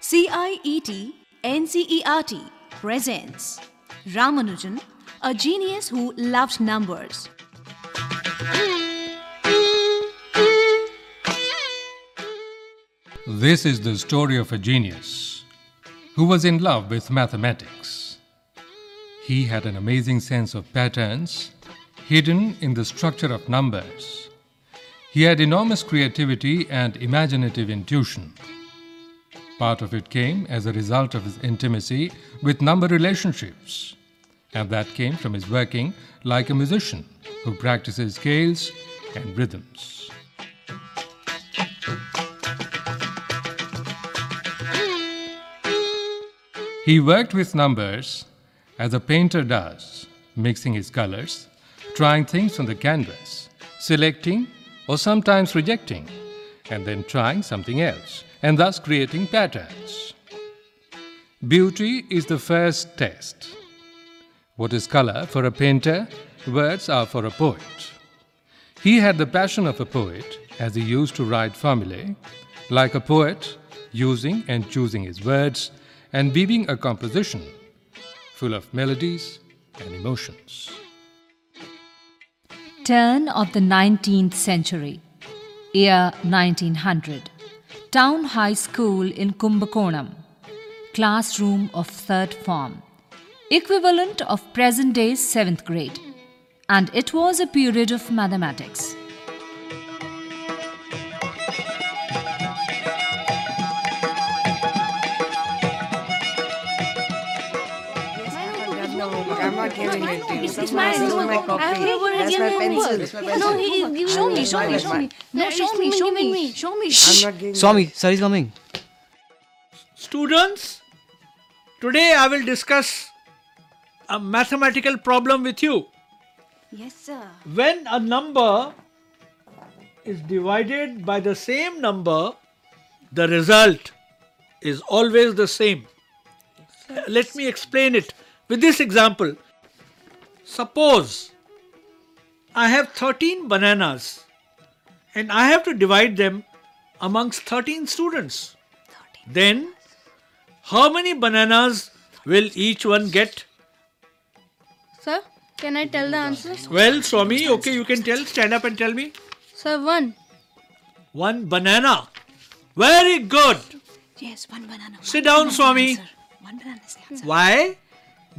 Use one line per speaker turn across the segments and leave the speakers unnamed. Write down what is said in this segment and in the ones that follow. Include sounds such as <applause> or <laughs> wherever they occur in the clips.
CIET NCERT presents Ramanujan, a genius who loved numbers.
This is the story of a genius who was in love with mathematics. He had an amazing sense of patterns hidden in the structure of numbers. He had enormous creativity and imaginative intuition. Part of it came as a result of his intimacy with number relationships, and that came from his working like a musician who practices scales and rhythms. He worked with numbers as a painter does, mixing his colors, trying things on the canvas, selecting or sometimes rejecting, and then trying something else, and thus creating patterns. Beauty is the first test. What is color for a painter? Words are for a poet. He had the passion of a poet as he used to write formulae, like a poet, using and choosing his words and weaving a composition full of melodies and emotions.
Turn of the 19th century, year 1900. Town High School in Kumbakonam, classroom of third form, equivalent of present day seventh grade, and it was a period of mathematics.
I'm not giving it to you.
It's
This
mine.
is my copy.
I have never
That's
given
my
him
pencil. That's my
No, he is giving
Show
me.
me, show me, show me. No, show me, show me,
me.
show me.
I'm not giving
Swami, sir is coming.
Students, today I will discuss a mathematical problem with you.
Yes, sir.
When a number is divided by the same number, the result is always the same. Let me explain it with this example. Suppose I have 13 bananas and I have to divide them amongst 13 students. Then, how many bananas will each one get?
Sir, can I tell the answers?
Well, Swami, okay, you can tell. Stand up and tell me.
Sir, one.
One banana. Very good.
Yes, one banana.
Sit down, Swami.
One banana is the answer.
Why?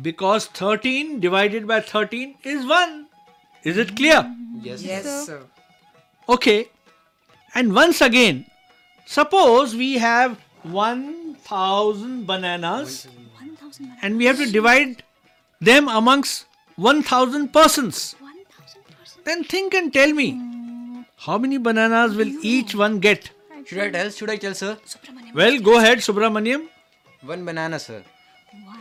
Because 13 divided by 13 is 1. Is it clear?
Yes, sir.
Okay. And once again, suppose we have 1000 bananas
One thousand
and we have to divide them amongst 1000 persons.
One thousand.
Then think and tell me how many bananas will each one get?
Should I tell? Should I tell, sir?
Well, go ahead, Subramaniam.
One banana, sir.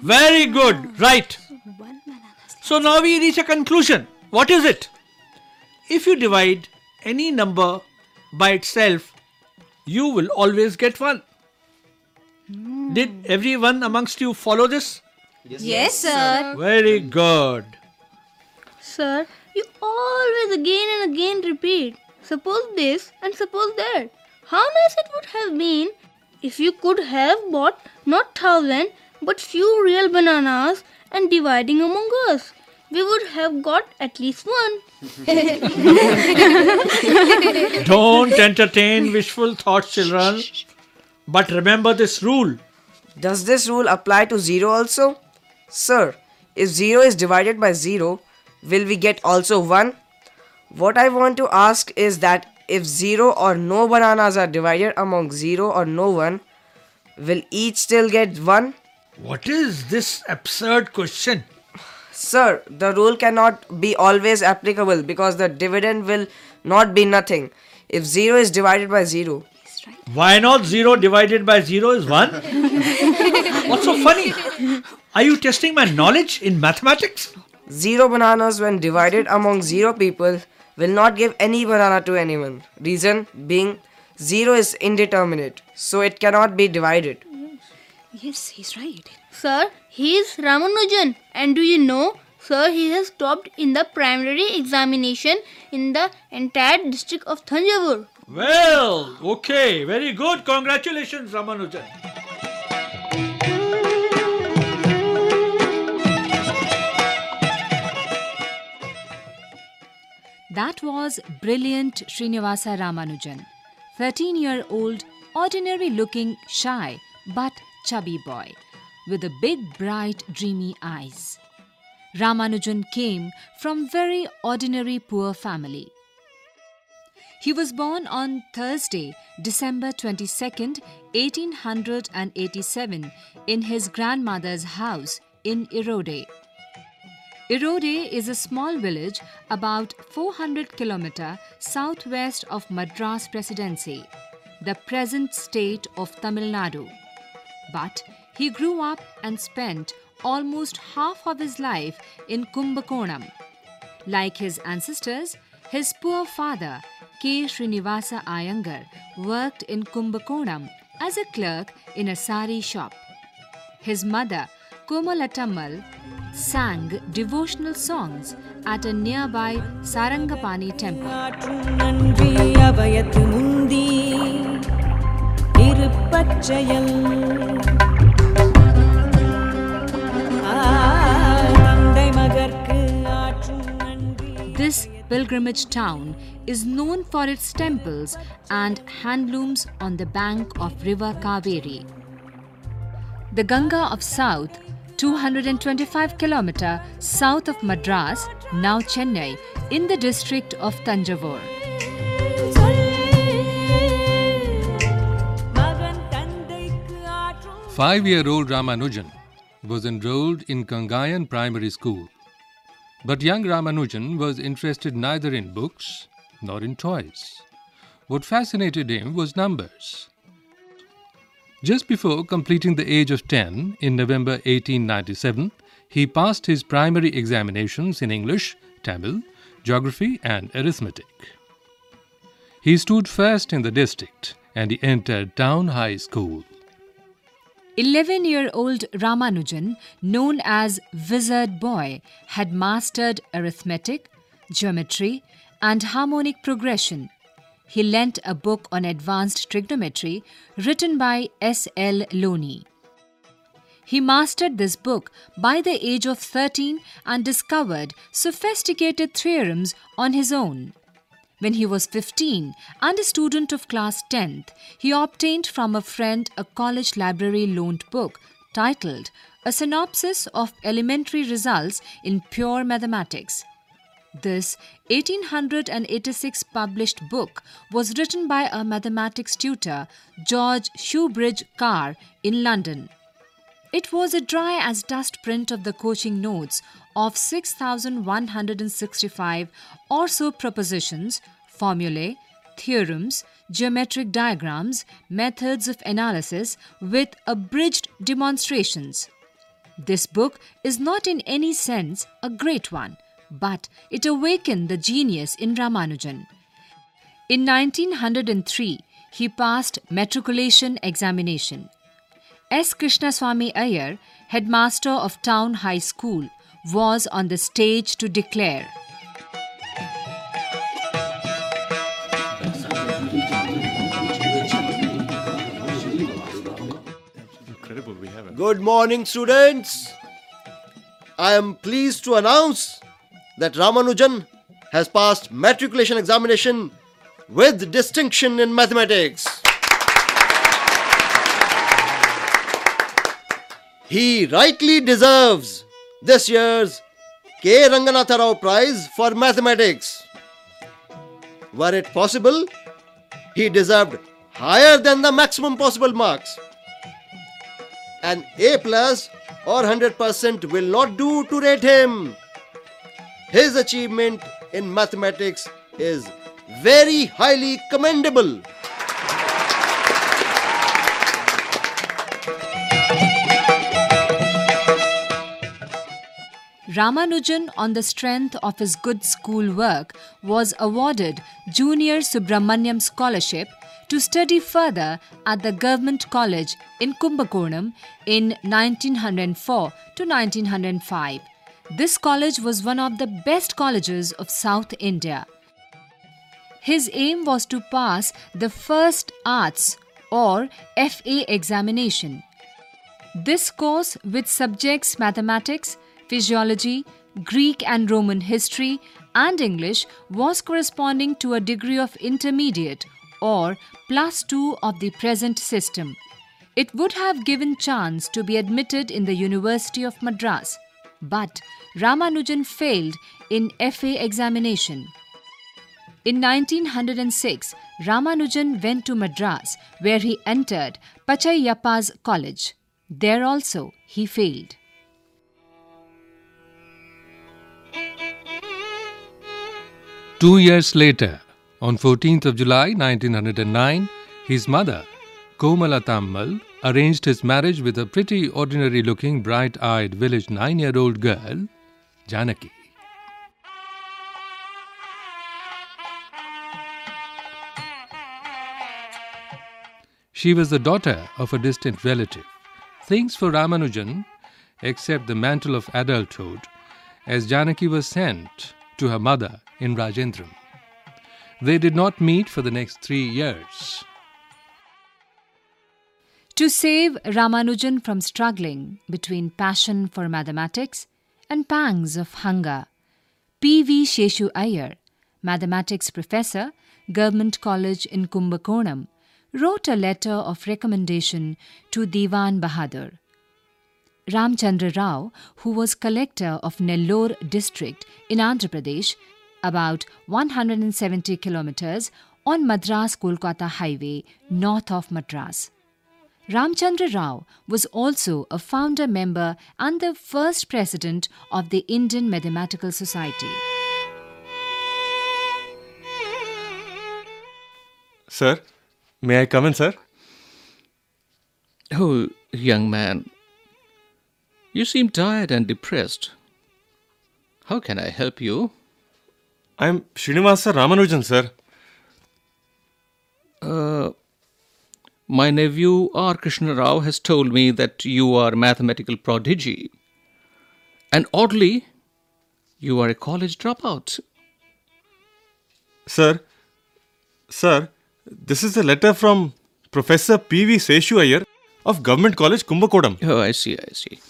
Very good. Right.
One banana. is the-
So now we reach a conclusion. What is it? If you divide any number by itself, you will always get one. Did everyone amongst you follow this?
Yes, Yes, sir.
Very good.
Sir, you always again and again repeat. Suppose this and suppose that. How nice it would have been if you could have bought not thousand but few real bananas and dividing among us. We would have got at least one. <laughs>
Don't entertain wishful thoughts, children. But remember this rule.
Does this rule apply to 0 also? Sir, if 0 is divided by 0, will we get also 1? What I want to ask is that if 0 or no bananas are divided among 0 or no one, will each still get 1?
What is this absurd question?
Sir, the rule cannot be always applicable because the dividend will not be nothing. If 0 is divided by 0,
right.
Why not 0 divided by 0 is 1? <laughs> What's so funny? Are you testing my knowledge in mathematics?
0 bananas when divided among 0 people will not give any banana to anyone. Reason being 0 is indeterminate, so it cannot be divided.
Yes, he's right.
Sir, he is Ramanujan. And do you know, sir, he has topped in the primary examination in the entire district of Thanjavur.
Well, okay, very good. Congratulations, Ramanujan.
That was brilliant Srinivasa Ramanujan, 13 year old, ordinary looking, shy but chubby boy with a big, bright, dreamy eyes. Ramanujan came from very ordinary poor family. He was born on Thursday, December 22nd, 1887 in his grandmother's house in Erode. Erode is a small village about 400 km southwest of Madras Presidency, the present state of Tamil Nadu. But he grew up and spent almost half of his life in Kumbakonam. Like his ancestors, his poor father, K. Srinivasa Iyengar, worked in Kumbakonam as a clerk in a sari shop. His mother, Komalatammal, sang devotional songs at a nearby Sarangapani temple.
ஆற்றும் நன்றி அவையத்து முந்தி இருப்பச்செயல்
This pilgrimage town is known for its temples and handlooms on the bank of river Kaveri. The Ganga of South 225 km south of Madras, now Chennai, in the district of Tanjavur.
Five year old Ramanujan was enrolled in Kangayan Primary School but young Ramanujan was interested neither in books nor in toys. What fascinated him was numbers. Just before completing the age of 10 in November 1897, he passed his primary examinations in English, Tamil, geography, and arithmetic. He stood first in the district and he entered Town High School.
11 year old Ramanujan, known as Wizard Boy, had mastered arithmetic, geometry, and harmonic progression. He lent a book on advanced trigonometry written by S. L. Loney. He mastered this book by the age of 13 and discovered sophisticated theorems on his own. When he was 15 and a student of class 10th, he obtained from a friend a college library loaned book titled A Synopsis of Elementary Results in Pure Mathematics. This 1886 published book was written by a mathematics tutor, George Shoobridge Carr, in London. It was a dry as dust print of the coaching notes of 6,165 or so propositions, formulae, theorems, geometric diagrams, methods of analysis with abridged demonstrations. This book is not in any sense a great one, but it awakened the genius in Ramanujan. In 1903, he passed matriculation examination. S. Krishnaswamy Iyer, headmaster of Town High School, was on the stage to declare.
Good morning, students. I am pleased to announce that Ramanujan has passed matriculation examination with distinction in mathematics. He rightly deserves this year's K. Ranganatha Rao Prize for Mathematics. Were it possible, he deserved higher than the maximum possible marks. An A plus or 100% will not do to rate him. His achievement in mathematics is very highly commendable.
Ramanujan, on the strength of his good school work, was awarded Junior Subramaniam Scholarship to study further at the Government College in Kumbakonam in 1904 to 1905. This college was one of the best colleges of South India. his aim was to pass the First Arts or FA examination. This course, with subjects mathematics, physiology, Greek and Roman history, and English, was corresponding to a degree of intermediate or plus 2 of the present system. It would have given chance to be admitted in the University of Madras, but Ramanujan failed in FA examination. In 1906, Ramanujan went to Madras where he entered Pachaiyappa's college. There also he failed.
Two years later, on 14th of July 1909, his mother, Komala Tammal, arranged his marriage with a pretty ordinary looking, bright eyed village nine year old girl, Janaki. She was the daughter of a distant relative. Things for Ramanujan, except the mantle of adulthood, as Janaki was sent to her mother in Rajendram. They did not meet for the next three years.
To save Ramanujan from struggling between passion for mathematics and pangs of hunger, P.V. Seshu Iyer, mathematics professor, Government College in Kumbakonam, wrote a letter of recommendation to Diwan Bahadur. Ramchandra Rao, who was collector of Nellore district in Andhra Pradesh, about 170 kilometers on Madras Kolkata highway north of Madras. Ramchandra Rao was also a founder member and the first president of the Indian Mathematical Society.
Sir, may I come in, sir?
Oh, young man, you seem tired and depressed. How can I help you?
I'm Srinivasa Ramanujan, sir.
Uh, my nephew R. Krishna Rao has told me that you are a mathematical prodigy. And oddly, you are a college dropout.
Sir, sir, this is a letter from Professor P.V. Seshu Iyer of Government College, Kumbakonam.
Oh, I see, I see.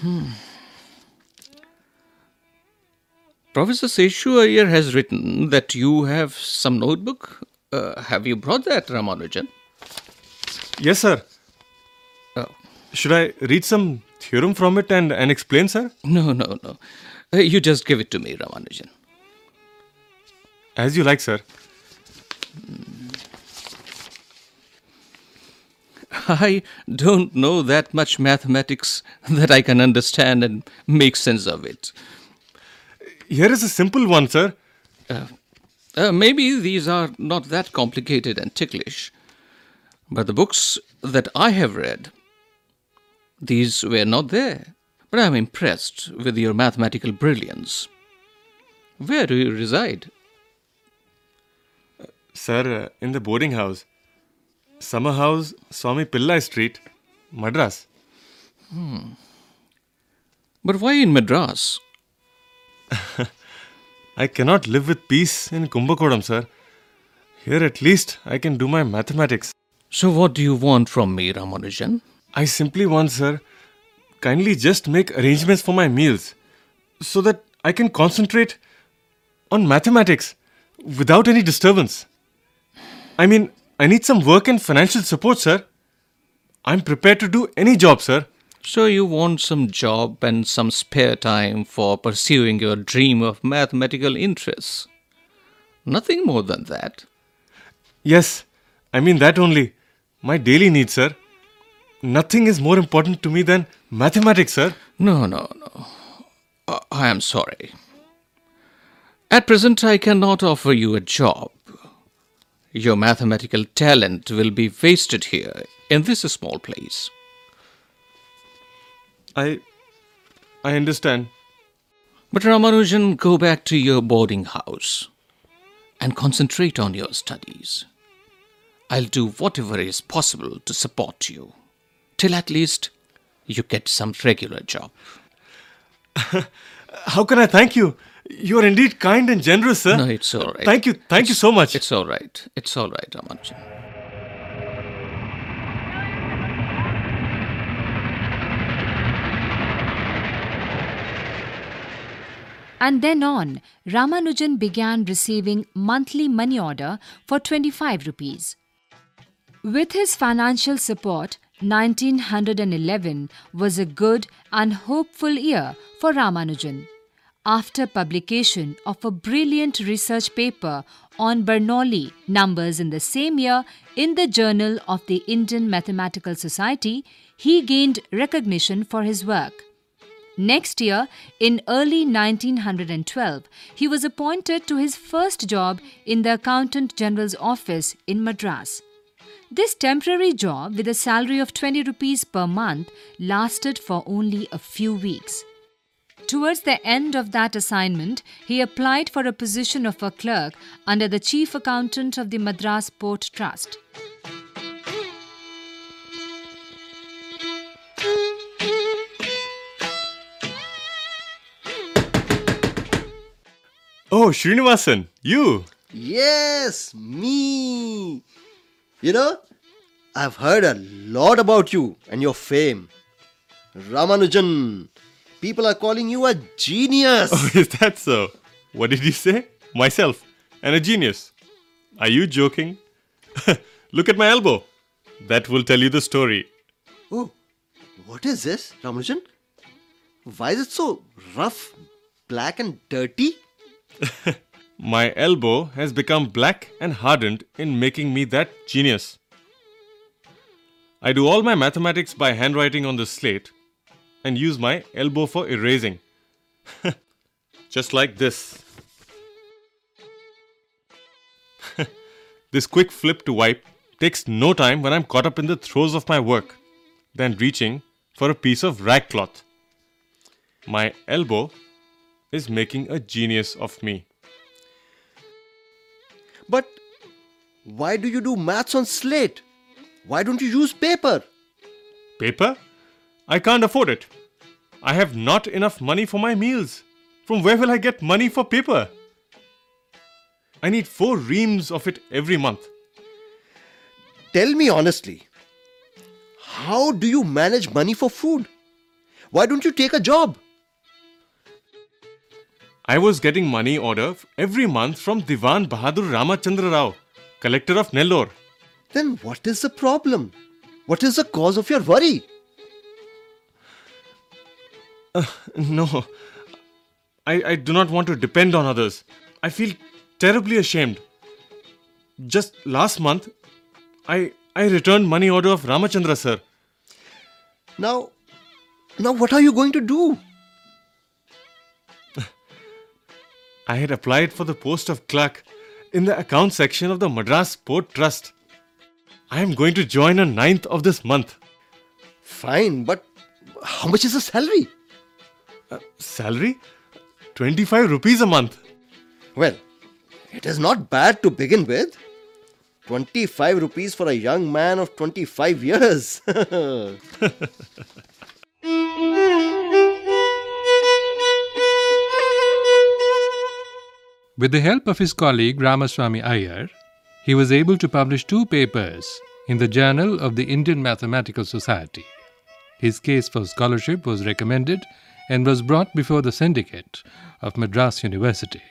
Hmm. Professor Seshu Iyer has written that you have some notebook. Uh, have you brought that, Ramanujan?
Yes, sir.
Oh.
Should I read some theorem from it and, and explain, sir?
No, no, no. Uh, you just give it to me, Ramanujan.
As you like, sir.
I don't know that much mathematics that I can understand and make sense of it.
Here is a simple one, sir.
Uh, maybe these are not that complicated and ticklish, but the books that I have read, these were not there. But I am impressed with your mathematical brilliance. Where do you reside?
Sir, uh, in the boarding house. Summer House, Swami Pillai Street, Madras.
But why in Madras? <laughs>
I cannot live with peace in Kumbakonam, sir. Here at least I can do my mathematics.
So, what do you want from me, Ramanujan?
I simply want, sir, kindly just make arrangements for my meals so that I can concentrate on mathematics without any disturbance. I mean, I need some work and financial support, sir. I'm prepared to do any job, sir.
So, you want some job and some spare time for pursuing your dream of mathematical interests. Nothing more than that.
Yes, I mean that only. My daily needs, sir. Nothing is more important to me than mathematics, sir.
No, no, no. Uh, I am sorry. At present, I cannot offer you a job. Your mathematical talent will be wasted here in this small place.
I. I understand.
But Ramanujan, go back to your boarding house and concentrate on your studies. I'll do whatever is possible to support you, till at least you get some regular job. <laughs>
How can I thank you? You are indeed kind and generous, sir.
No, it's all right.
Thank you. Thank you so much.
It's all right. It's all right, Ramanujan.
And then on, Ramanujan began receiving monthly money order for 25 rupees. With his financial support, 1911 was a good and hopeful year for Ramanujan. After publication of a brilliant research paper on Bernoulli numbers in the same year in the Journal of the Indian Mathematical Society, he gained recognition for his work. Next year, in early 1912, he was appointed to his first job in the Accountant General's office in Madras. This temporary job, with a salary of 20 rupees per month, lasted for only a few weeks. Towards the end of that assignment, he applied for a position of a clerk under the chief accountant of the Madras Port Trust.
Oh, Srinivasan, you.
Yes, me. You know, I've heard a lot about you and your fame. Ramanujan, people are calling you a genius.
Oh, <laughs> is that so? What did you say? Myself. And a genius. Are you joking? <laughs> Look at my elbow. That will tell you the story.
Oh, what is this, Ramanujan? Why is it so rough, black, and dirty? <laughs>
My elbow has become black and hardened in making me that genius. I do all my mathematics by handwriting on the slate and use my elbow for erasing. <laughs> Just like this. <laughs> this quick flip to wipe takes no time when I'm caught up in the throes of my work than reaching for a piece of rag cloth. My elbow is making a genius of me.
But why do you do maths on slate? Why don't you use paper?
Paper? I can't afford it. I have not enough money for my meals. From where will I get money for paper? I need four reams of it every month.
Tell me honestly, how do you manage money for food? Why don't you take a job?
I was getting money order every month from Divan Bahadur Ramachandra Rao, collector of Nellore.
Then what is the problem? What is the cause of your worry?
Uh, no, I, I do not want to depend on others. I feel terribly ashamed. Just last month, I I returned money order of Ramachandra sir.
Now, now what are you going to do?
I had applied for the post of clerk in the account section of the Madras Port Trust. I am going to join on 9th of this month.
Fine, but how much is the salary?
Uh, salary? 25 rupees a month.
Well, it is not bad to begin with. 25 rupees for a young man of 25 years. <laughs> <laughs>
With the help of his colleague Ramaswamy Iyer, he was able to publish two papers in the Journal of the Indian Mathematical Society. His case for scholarship was recommended and was brought before the syndicate of Madras University.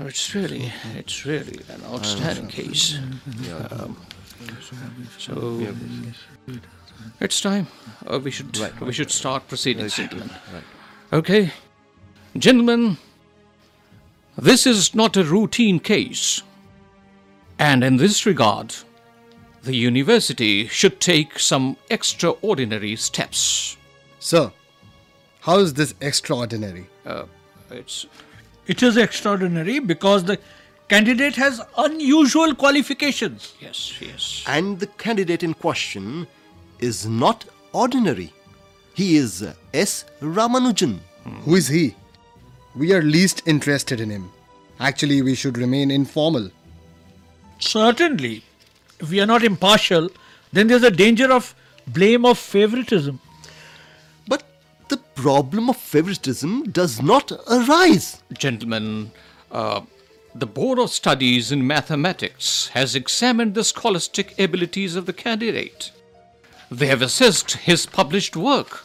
It's it's really it's really an outstanding case. Um, so it's time. Uh, we should we should start proceedings, gentlemen. Okay, gentlemen. This is not a routine case, and in this regard, the university should take some extraordinary steps.
Sir, how is this extraordinary?
Uh, it's
It is extraordinary because the candidate has unusual qualifications.
yes, yes.
and the candidate in question is not ordinary. He is S. Ramanujan. Hmm.
Who is he? We are least interested in him. Actually, we should remain informal.
Certainly, if we are not impartial, then there's a danger of blame of favoritism.
But the problem of favoritism does not arise.
Gentlemen, uh, the Board of Studies in Mathematics has examined the scholastic abilities of the candidate. They have assessed his published work.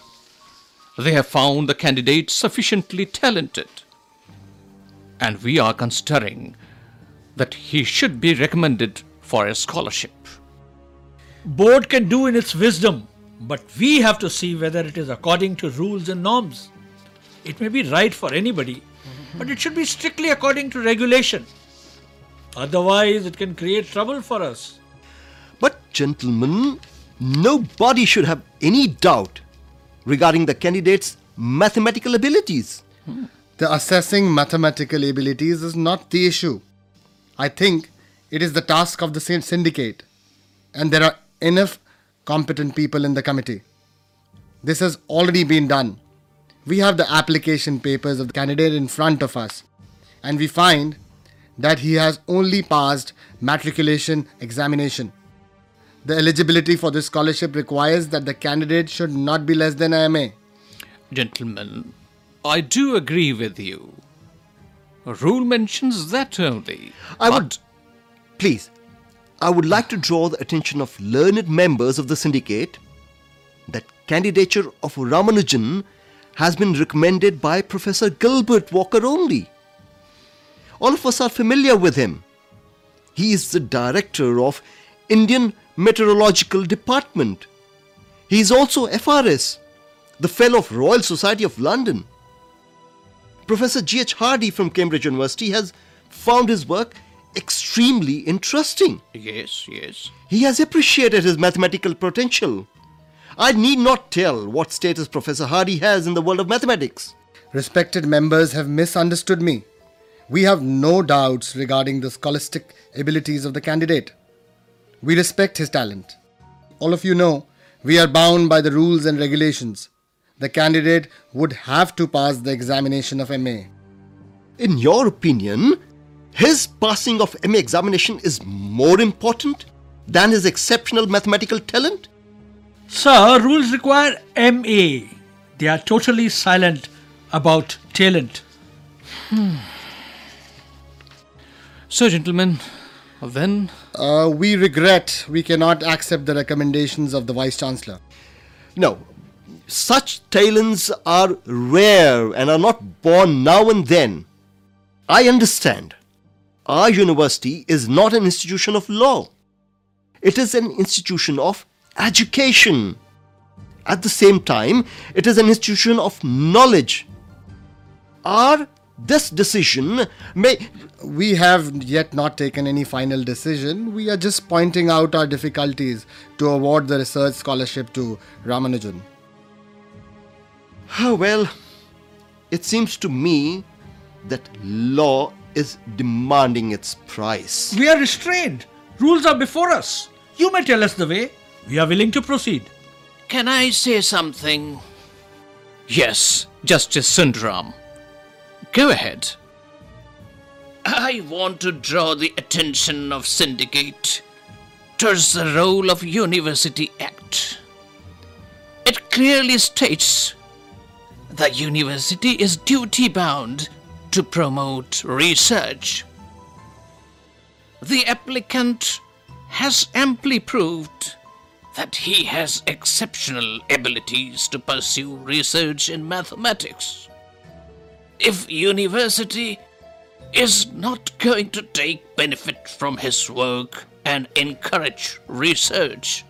They have found the candidate sufficiently talented. And we are considering that he should be recommended for a scholarship.
Board can do in its wisdom, but we have to see whether it is according to rules and norms. It may be right for anybody, but it should be strictly according to regulation. Otherwise, it can create trouble for us.
But, gentlemen, nobody should have any doubt regarding the candidate's mathematical abilities.
The assessing mathematical abilities is not the issue. I think it is the task of the syn- syndicate, and there are enough competent people in the committee. This has already been done. We have the application papers of the candidate in front of us, and we find that he has only passed matriculation examination. The eligibility for this scholarship requires that the candidate should not be less than MA.
Gentlemen, I do agree with you. A rule mentions that only.
I would. Please, I would like to draw the attention of learned members of the syndicate that candidature of Ramanujan has been recommended by Professor Gilbert Walker only. All of us are familiar with him. He is the director of Indian Meteorological Department. He is also FRS, the Fellow of Royal Society of London. Professor G.H. Hardy from Cambridge University has found his work extremely interesting.
Yes, yes.
He has appreciated his mathematical potential. I need not tell what status Professor Hardy has in the world of mathematics.
Respected members have misunderstood me. We have no doubts regarding the scholastic abilities of the candidate. We respect his talent. All of you know we are bound by the rules and regulations. The candidate would have to pass the examination of MA.
In your opinion, his passing of MA examination is more important than his exceptional mathematical talent?
Sir, rules require MA. They are totally silent about talent.
So, gentlemen, then
Uh, we regret we cannot accept the recommendations of the Vice Chancellor.
No, such talents are rare and are not born now and then. I understand. Our university is not an institution of law, it is an institution of education. At the same time, it is an institution of knowledge. Our this decision may
We have yet not taken any final decision. We are just pointing out our difficulties to award the research scholarship to Ramanujan.
Ah, well, it seems to me that law is demanding its price.
We are restrained. Rules are before us. You may tell us the way. We are willing to proceed.
Can I say something? Yes, Justice Sundram. Go ahead. I want to draw the attention of Syndicate towards the role of University Act. It clearly states the university is duty bound to promote research. The applicant has amply proved that he has exceptional abilities to pursue research in mathematics. If university is not going to take benefit from his work and encourage research,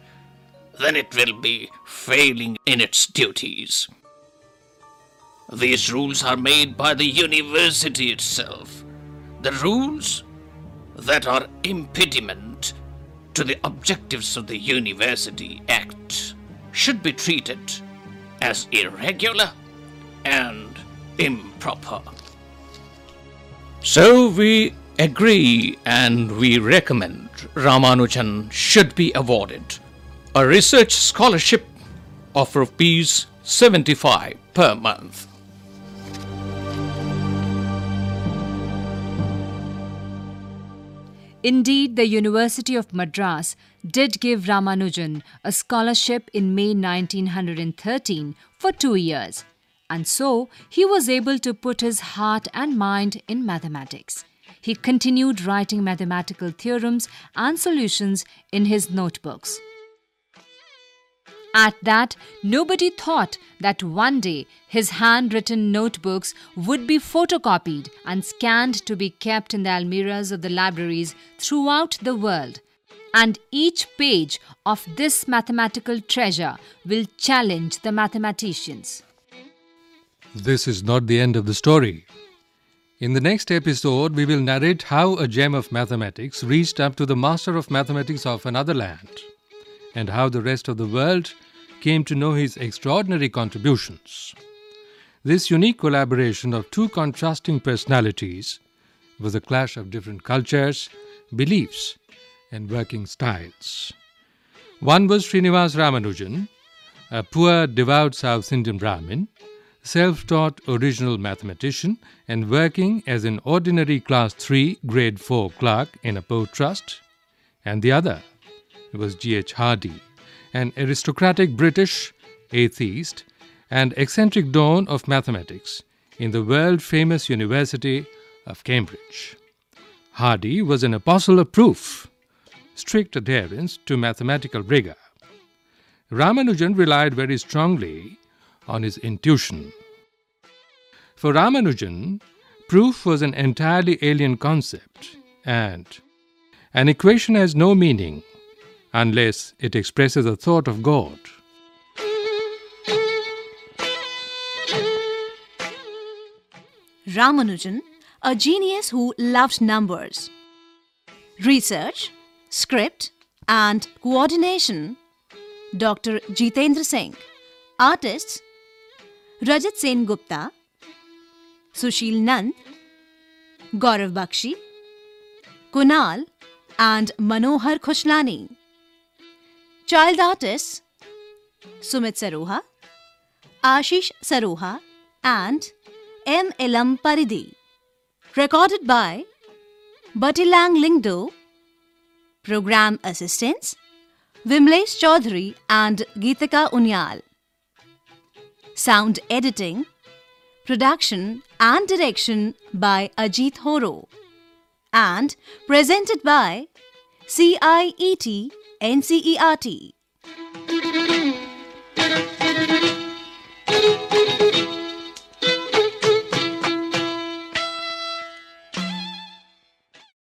then it will be failing in its duties. These rules are made by the university itself. The rules that are impediment to the objectives of the University Act should be treated as irregular and improper. So we agree and we recommend Ramanujan should be awarded a research scholarship of rupees 75 per month.
Indeed, the University of Madras did give Ramanujan a scholarship in May 1913 for two years, and so he was able to put his heart and mind in mathematics. He continued writing mathematical theorems and solutions in his notebooks. At that, nobody thought that one day his handwritten notebooks would be photocopied and scanned to be kept in the almirahs of the libraries throughout the world. And each page of this mathematical treasure will challenge the mathematicians.
This is not the end of the story. In the next episode, we will narrate how a gem of mathematics reached up to the master of mathematics of another land, and how the rest of the world came to know his extraordinary contributions. This unique collaboration of two contrasting personalities was a clash of different cultures, beliefs, and working styles. One was Srinivas Ramanujan, a poor, devout South Indian Brahmin, self taught original mathematician, and working as an ordinary class 3, grade 4 clerk in a port trust. And the other was G.H. Hardy, an aristocratic British atheist and eccentric don of mathematics in the world famous University of Cambridge. Hardy was an apostle of proof, strict adherence to mathematical rigor. Ramanujan relied very strongly on his intuition. For Ramanujan, proof was an entirely alien concept, and an equation has no meaning unless it expresses the thought of God.
Ramanujan, a genius who loved numbers. Research, script, and coordination. Dr. Jitendra Singh. Artists Rajat Sen Gupta, Sushil Nand, Gaurav Bakshi, Kunal, and Manohar Khushlani. Child artists Sumit Saroha, Ashish Saroha, and M. Elam Paridhi. Recorded by Batilang Lingdo. Program assistants Vimlesh Chaudhary and Geetika Unyal. Sound editing, production and direction by Ajit Horo. And presented by CIET NCERT.